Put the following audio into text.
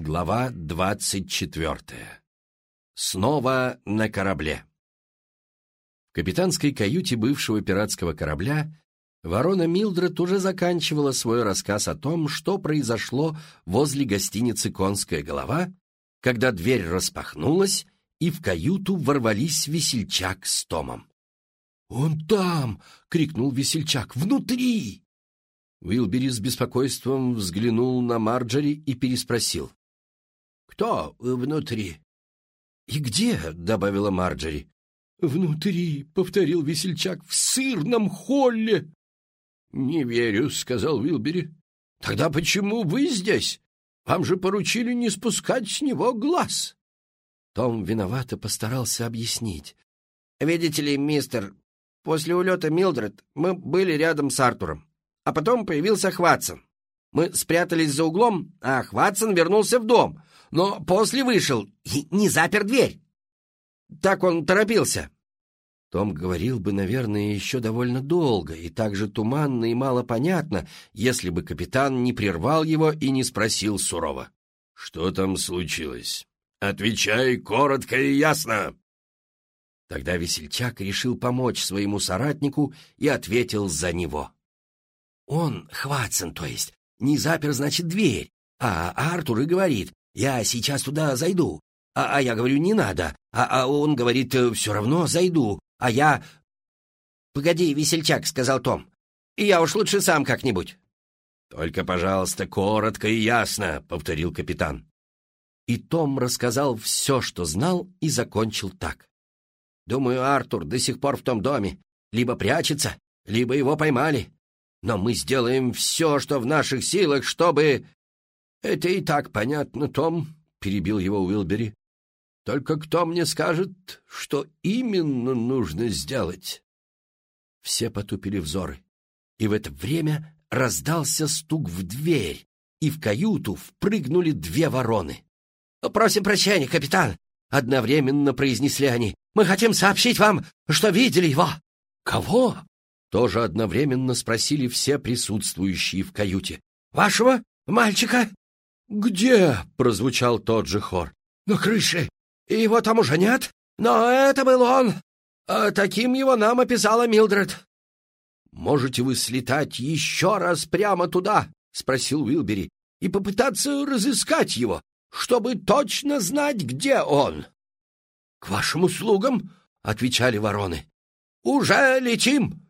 Глава двадцать четвертая. Снова на корабле. В капитанской каюте бывшего пиратского корабля ворона Милдред уже заканчивала свой рассказ о том, что произошло возле гостиницы «Конская голова», когда дверь распахнулась, и в каюту ворвались весельчак с Томом. «Он там!» — крикнул весельчак. «Внутри!» Уилбери с беспокойством взглянул на Марджори и переспросил. «Кто внутри?» «И где?» — добавила Марджори. «Внутри», — повторил весельчак, — «в сырном холле». «Не верю», — сказал Уилбери. «Тогда почему вы здесь? Вам же поручили не спускать с него глаз». Том виновато постарался объяснить. «Видите ли, мистер, после улета Милдред мы были рядом с Артуром, а потом появился Хватсон. Мы спрятались за углом, а Хватсон вернулся в дом, но после вышел и не запер дверь. Так он торопился. Том говорил бы, наверное, еще довольно долго и так же туманно и мало понятно, если бы капитан не прервал его и не спросил сурово. «Что там случилось? Отвечай коротко и ясно!» Тогда весельчак решил помочь своему соратнику и ответил за него. «Он, Хватсон, то есть, не запер, значит, дверь, а Артур и говорит, я сейчас туда зайду. А, а я говорю, не надо. А, а он говорит, «Э, все равно зайду. А я... «Погоди, весельчак», — сказал Том. «Я уж лучше сам как-нибудь». «Только, пожалуйста, коротко и ясно», — повторил капитан. И Том рассказал все, что знал, и закончил так. «Думаю, Артур до сих пор в том доме. Либо прячется, либо его поймали. Но мы сделаем все, что в наших силах, чтобы...» «Это и так понятно, Том», — перебил его Уилбери. «Только кто мне скажет, что именно нужно сделать?» Все потупили взоры, и в это время раздался стук в дверь, и в каюту впрыгнули две вороны. «Просим прощения, капитан!» — одновременно произнесли они. «Мы хотим сообщить вам, что видели его!» «Кого?» — тоже одновременно спросили все присутствующие в каюте. «Вашего мальчика?» «Где?» — прозвучал тот же хор. «На крыше. Его там уже нет, но это был он. А таким его нам описала Милдред». «Можете вы слетать еще раз прямо туда?» — спросил Уилбери. «И попытаться разыскать его, чтобы точно знать, где он». «К вашим услугам», — отвечали вороны. «Уже летим!»